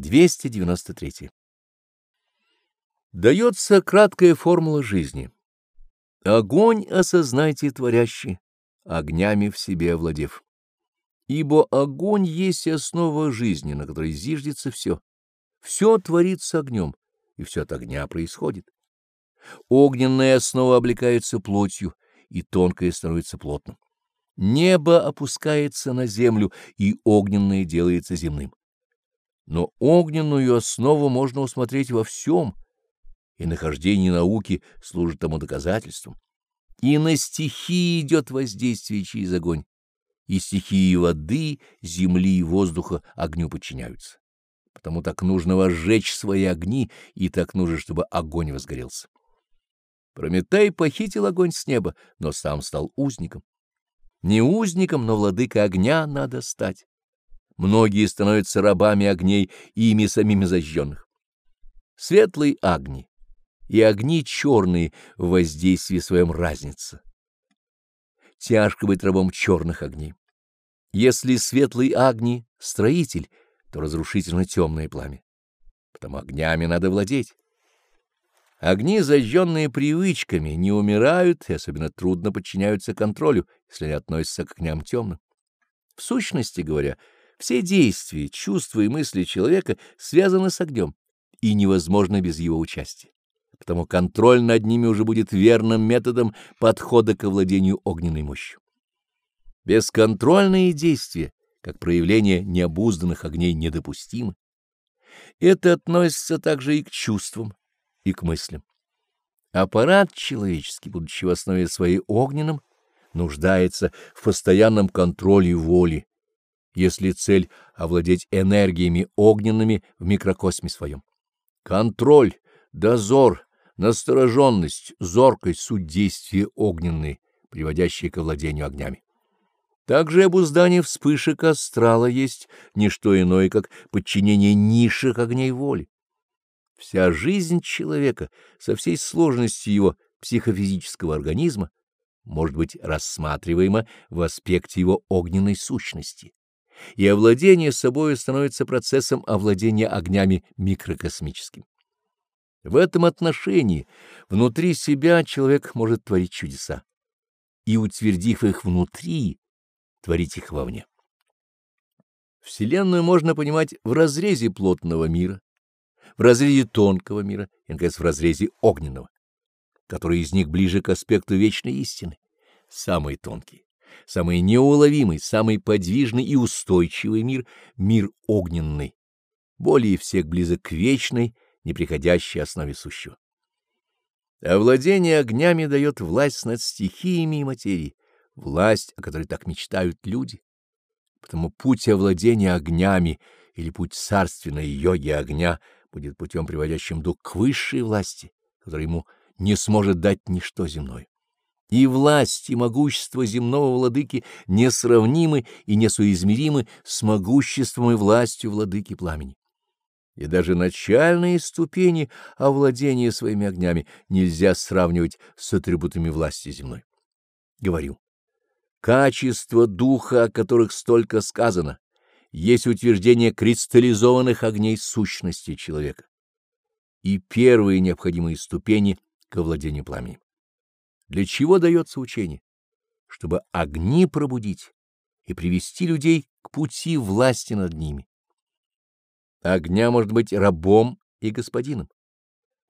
293. Дается краткая формула жизни. Огонь осознайте творящий, огнями в себе овладев. Ибо огонь есть основа жизни, на которой зиждется все. Все творится огнем, и все от огня происходит. Огненная основа облекается плотью, и тонкое становится плотным. Небо опускается на землю, и огненное делается земным. Но огненную основу можно усмотреть во всем, и нахождение науки служит тому доказательством. И на стихии идет воздействие через огонь, и стихии воды, земли и воздуха огню подчиняются. Потому так нужно возжечь свои огни, и так нужно, чтобы огонь возгорелся. Прометей похитил огонь с неба, но сам стал узником. Не узником, но владыка огня надо стать. Многие становятся рабами огней, ими самими зажженных. Светлые огни и огни черные в воздействии своем разница. Тяжко быть рабом черных огней. Если светлый огни — строитель, то разрушительно темное пламя. Потому огнями надо владеть. Огни, зажженные привычками, не умирают и особенно трудно подчиняются контролю, если они относятся к огням темным. В сущности говоря, все действия, чувства и мысли человека связаны с огнем и невозможно без его участия. Потому контроль над ними уже будет верным методом подхода к овладению огненной мощью. Бесконтрольные действия, как проявление необузданных огней, недопустимы. Это относится также и к чувствам, и к мыслям. Аппарат человеческий, будучи в основе своей огненным, нуждается в постоянном контроле воли, если цель — овладеть энергиями огненными в микрокосме своем. Контроль, дозор, настороженность, зоркость — суть действия огненные, приводящие к овладению огнями. Также обуздание вспышек астрала есть не что иное, как подчинение низших огней воли. Вся жизнь человека со всей сложностью его психофизического организма может быть рассматриваема в аспекте его огненной сущности и овладение собой становится процессом овладения огнями микрокосмическими. В этом отношении внутри себя человек может творить чудеса, и, утвердив их внутри, творить их вовне. Вселенную можно понимать в разрезе плотного мира, в разрезе тонкого мира и, наконец, в разрезе огненного, который из них ближе к аспекту вечной истины, самый тонкий самый неуловимый, самый подвижный и устойчивый мир — мир огненный, более всех близок к вечной, неприходящей основе сущего. Овладение огнями дает власть над стихиями и материей, власть, о которой так мечтают люди. Потому путь овладения огнями или путь царственной йоги огня будет путем, приводящим дух к высшей власти, которой ему не сможет дать ничто земное. И власть, и могущество земного владыки несравнимы и несоизмеримы с могуществом и властью владыки пламени. И даже начальные ступени овладения своими огнями нельзя сравнивать с атрибутами власти земной. Говорю, качество духа, о которых столько сказано, есть утверждение кристаллизованных огней сущности человека и первые необходимые ступени к овладению пламенем. Для чего дается учение? Чтобы огни пробудить и привести людей к пути власти над ними. Огня может быть рабом и господином.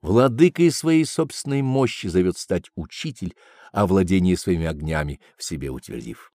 Владыкой своей собственной мощи зовет стать учитель, а владение своими огнями в себе утвердив.